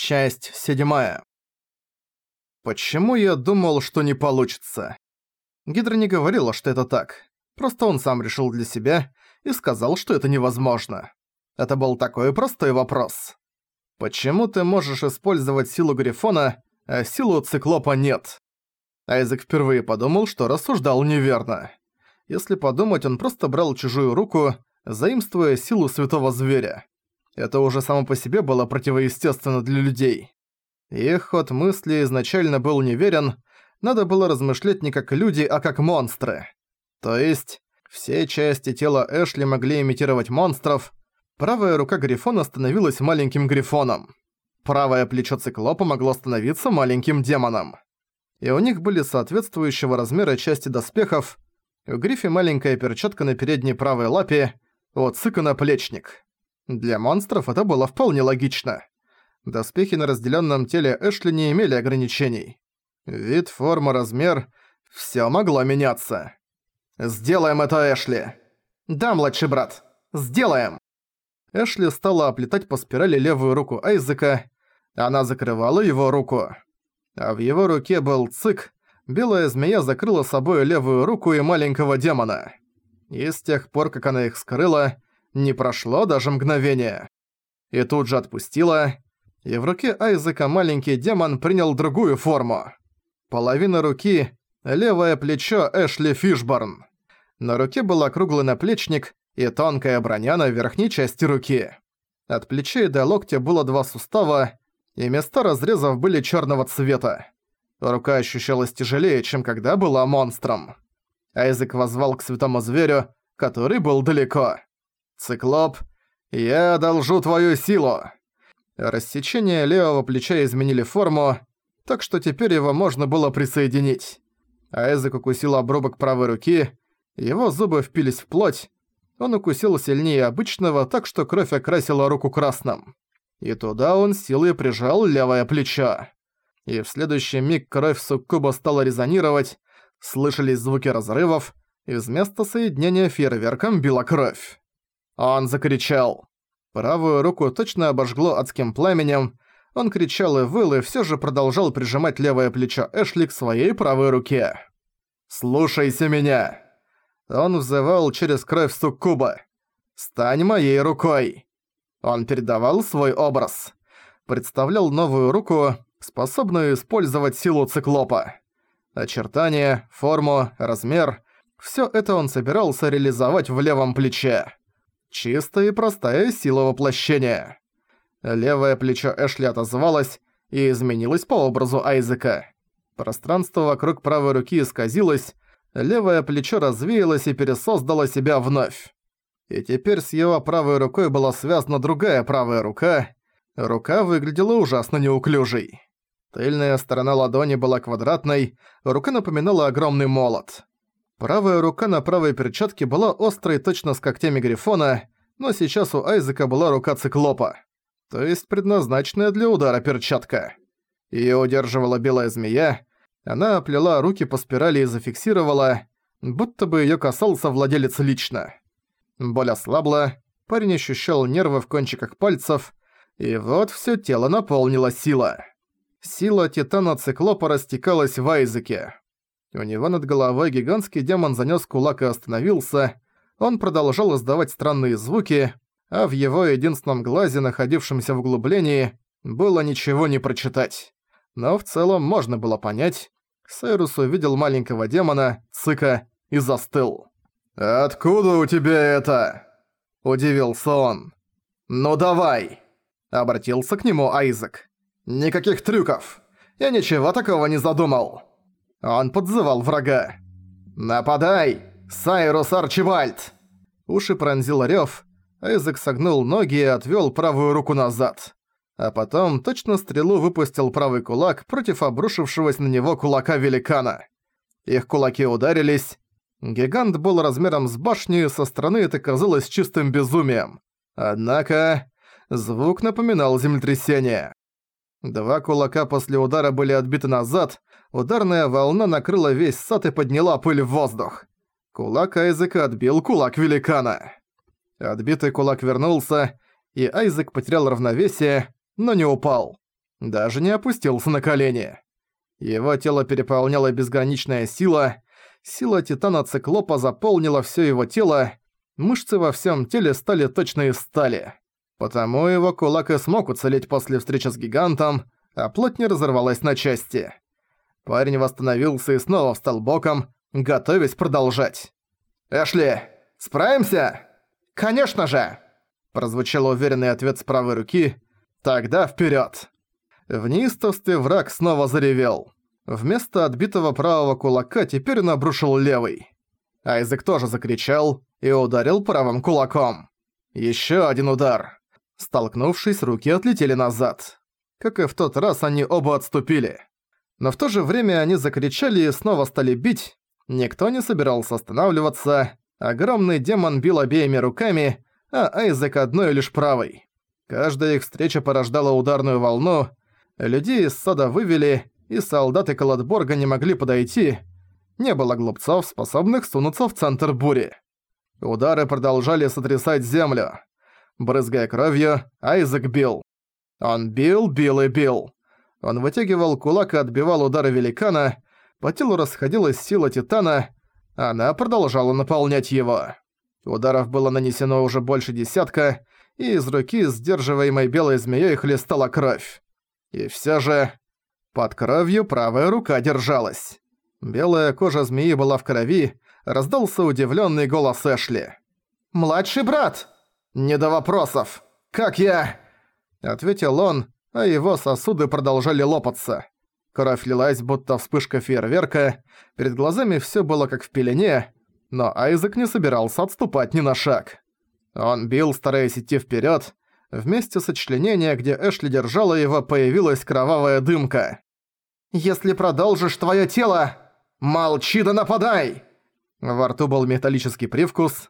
Часть седьмая. Почему я думал, что не получится? Гидра не говорила, что это так. Просто он сам решил для себя и сказал, что это невозможно. Это был такой простой вопрос. Почему ты можешь использовать силу Грифона, а силу Циклопа нет? Айзек впервые подумал, что рассуждал неверно. Если подумать, он просто брал чужую руку, заимствуя силу Святого Зверя. Это уже само по себе было противоестественно для людей. Их ход мысли изначально был неверен, надо было размышлять не как люди, а как монстры. То есть, все части тела Эшли могли имитировать монстров, правая рука Грифона становилась маленьким Грифоном. Правое плечо Циклопа могло становиться маленьким демоном. И у них были соответствующего размера части доспехов, у Грифи маленькая перчатка на передней правой лапе, у Цика наплечник. Для монстров это было вполне логично. Доспехи на разделенном теле Эшли не имели ограничений. Вид, форма, размер – всё могло меняться. «Сделаем это, Эшли!» «Да, младший брат, сделаем!» Эшли стала оплетать по спирали левую руку Айзека, она закрывала его руку. А в его руке был цик, белая змея закрыла собой левую руку и маленького демона. И с тех пор, как она их скрыла, не прошло даже мгновение. И тут же отпустила, и в руке Айзека маленький демон принял другую форму. Половина руки — левое плечо Эшли Фишборн. На руке был округлый наплечник и тонкая броня на верхней части руки. От плечей до локтя было два сустава, и места разрезов были черного цвета. Рука ощущалась тяжелее, чем когда была монстром. Айзек возвал к святому зверю, который был далеко. «Циклоп, я одолжу твою силу!» Рассечение левого плеча изменили форму, так что теперь его можно было присоединить. Айзек укусил обрубок правой руки, его зубы впились в плоть, он укусил сильнее обычного, так что кровь окрасила руку красным. И туда он силой прижал левое плечо. И в следующий миг кровь суккуба стала резонировать, слышались звуки разрывов, и вместо соединения фейерверком била кровь. Он закричал. Правую руку точно обожгло адским пламенем. Он кричал и выл, и всё же продолжал прижимать левое плечо Эшли к своей правой руке. «Слушайся меня!» Он взывал через кровь суккуба. «Стань моей рукой!» Он передавал свой образ. Представлял новую руку, способную использовать силу циклопа. Очертания, форму, размер – всё это он собирался реализовать в левом плече. Чистая и простая сила воплощения. Левое плечо Эшли отозвалось и изменилось по образу Айзека. Пространство вокруг правой руки исказилось, левое плечо развеялось и пересоздало себя вновь. И теперь с его правой рукой была связана другая правая рука. Рука выглядела ужасно неуклюжей. Тыльная сторона ладони была квадратной, рука напоминала огромный молот. Правая рука на правой перчатке была острой точно с когтями Грифона, но сейчас у Айзека была рука циклопа. То есть предназначенная для удара перчатка. Её удерживала белая змея, она оплела руки по спирали и зафиксировала, будто бы её касался владелец лично. Боль ослабла, парень ощущал нервы в кончиках пальцев, и вот всё тело наполнило сила. Сила Титана Циклопа растекалась в Айзеке. У него над головой гигантский демон занёс кулак и остановился. Он продолжал издавать странные звуки, а в его единственном глазе, находившемся в углублении, было ничего не прочитать. Но в целом можно было понять. Сайрус увидел маленького демона, Цика, и застыл. «Откуда у тебя это?» – удивился он. «Ну давай!» – обратился к нему Айзек. «Никаких трюков! Я ничего такого не задумал!» Он подзывал врага. «Нападай! Сайрус Арчибальд!» Уши пронзил рёв, Айзек согнул ноги и отвёл правую руку назад. А потом точно стрелу выпустил правый кулак против обрушившегося на него кулака великана. Их кулаки ударились. Гигант был размером с башню, со стороны это казалось чистым безумием. Однако звук напоминал землетрясение. Два кулака после удара были отбиты назад, ударная волна накрыла весь сад и подняла пыль в воздух. Кулак Айзека отбил кулак великана. Отбитый кулак вернулся, и Айзек потерял равновесие, но не упал. Даже не опустился на колени. Его тело переполняла безграничная сила. Сила Титана-Циклопа заполнила всё его тело. Мышцы во всем теле стали точно из стали. Потому его кулак и смог уцелеть после встречи с гигантом, а плоть не разорвалась на части. Парень восстановился и снова встал боком, готовясь продолжать. «Эшли, справимся?» «Конечно же!» Прозвучал уверенный ответ с правой руки. «Тогда вперед! В неистовстве враг снова заревел. Вместо отбитого правого кулака теперь он обрушил левый. Айзек тоже закричал и ударил правым кулаком. Еще один удар. Столкнувшись, руки отлетели назад. Как и в тот раз, они оба отступили. Но в то же время они закричали и снова стали бить. Никто не собирался останавливаться. Огромный демон бил обеими руками, а Айзек одной лишь правой. Каждая их встреча порождала ударную волну. Людей из сада вывели, и солдаты Каладборга не могли подойти. Не было глупцов, способных сунуться в центр бури. Удары продолжали сотрясать землю. Брызгая кровью, Айзек бил. Он бил, бил и бил. Он вытягивал кулак и отбивал удары великана, по телу расходилась сила Титана, она продолжала наполнять его. Ударов было нанесено уже больше десятка, и из руки, сдерживаемой белой змеей, хлестала кровь. И все же... Под кровью правая рука держалась. Белая кожа змеи была в крови, раздался удивленный голос Эшли. «Младший брат!» «Не до вопросов! Как я?» Ответил он, а его сосуды продолжали лопаться. Кровь лилась, будто вспышка фейерверка, перед глазами все было как в пелене, но Айзек не собирался отступать ни на шаг. Он бил, стараясь идти вперед. Вместе сочленения, где Эшли держала его, появилась кровавая дымка. «Если продолжишь твое тело, молчи да нападай!» Во рту был металлический привкус.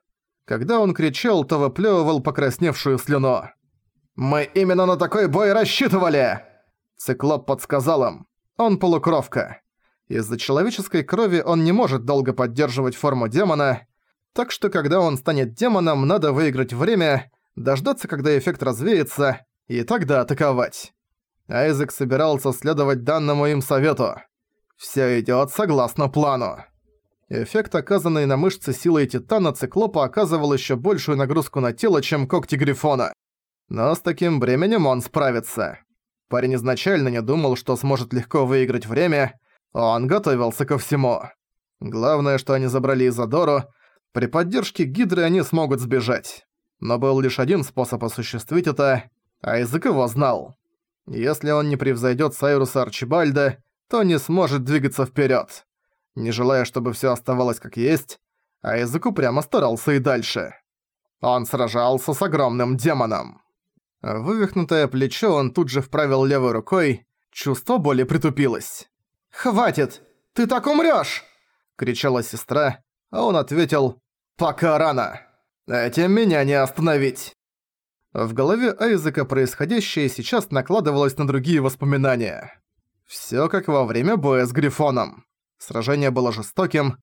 Когда он кричал, то выплёвывал покрасневшую слюну. «Мы именно на такой бой рассчитывали!» Циклоп подсказал им. Он полукровка. Из-за человеческой крови он не может долго поддерживать форму демона, так что когда он станет демоном, надо выиграть время, дождаться, когда эффект развеется, и тогда атаковать. Айзек собирался следовать данному им совету. Всё идёт согласно плану. Эффект, оказанный на мышцы силой Титана, Циклопа оказывал ещё большую нагрузку на тело, чем когти Грифона. Но с таким бременем он справится. Парень изначально не думал, что сможет легко выиграть время, он готовился ко всему. Главное, что они забрали Изодору, при поддержке Гидры они смогут сбежать. Но был лишь один способ осуществить это, а язык его знал. Если он не превзойдет Сайруса Арчибальда, то не сможет двигаться вперед. Не желая, чтобы все оставалось как есть, а язык прямо старался и дальше. Он сражался с огромным демоном. Вывихнутое плечо он тут же вправил левой рукой, чувство боли притупилось. «Хватит! Ты так умрёшь!» — кричала сестра, а он ответил «Пока рано! Этим меня не остановить!» В голове Айзека происходящее сейчас накладывалось на другие воспоминания. Всё как во время боя с Грифоном. Сражение было жестоким.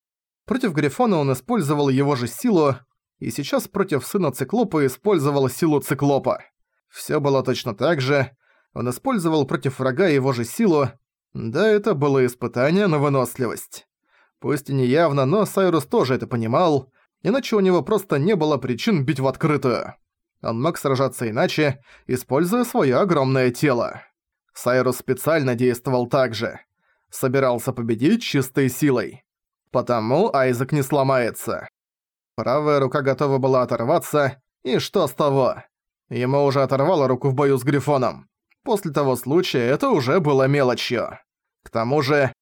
Против Грифона он использовал его же силу, и сейчас против сына Циклопа использовал силу Циклопа. Всё было точно так же. Он использовал против врага его же силу. Да, это было испытание на выносливость. Пусть и не явно, но Сайрус тоже это понимал, иначе у него просто не было причин бить в открытую. Он мог сражаться иначе, используя своё огромное тело. Сайрус специально действовал так же. Собирался победить чистой силой. Потому Айзек не сломается. Правая рука готова была оторваться, и что с того? Ему уже оторвало руку в бою с Грифоном. После того случая это уже было мелочью. К тому же...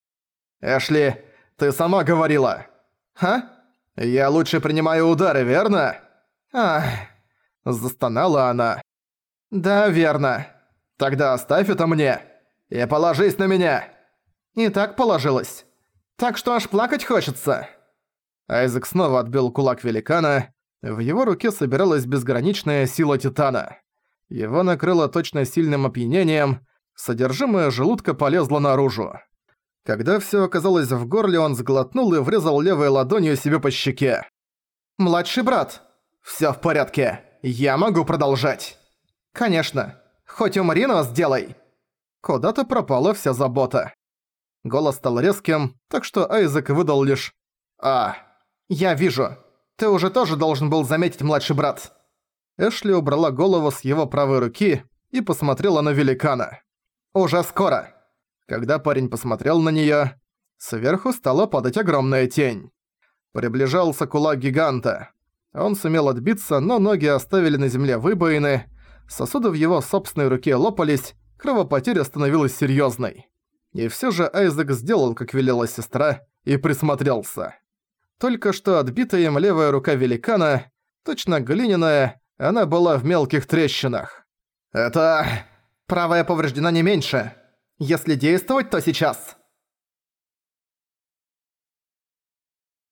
Эшли, ты сама говорила. Ха? Я лучше принимаю удары, верно? Ах... Застонала она. Да, верно. Тогда оставь это мне. И положись на меня. И так положилась. Так что аж плакать хочется. Айзек снова отбил кулак великана, в его руке собиралась безграничная сила Титана. Его накрыло точно сильным опьянением, содержимое желудка полезло наружу. Когда всё оказалось в горле, он сглотнул и врезал левой ладонью себе по щеке. «Младший брат!» «Всё в порядке. Я могу продолжать!» «Конечно. Хоть умри, но сделай!» Куда-то пропала вся забота. Голос стал резким, так что Айзек выдал лишь «А, я вижу. Ты уже тоже должен был заметить, младший брат». Эшли убрала голову с его правой руки и посмотрела на великана. «Уже скоро». Когда парень посмотрел на неё, сверху стала падать огромная тень. Приближался кулак гиганта. Он сумел отбиться, но ноги оставили на земле выбоины, сосуды в его собственной руке лопались, кровопотеря становилась серьёзной. И всё же Айзек сделал, как велела сестра, и присмотрелся. Только что отбитая им левая рука великана, точно глиняная, она была в мелких трещинах. «Это... правая повреждена не меньше. Если действовать, то сейчас!»